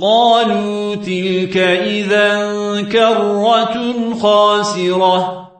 قالوا تلك إذا كرة خاسرة.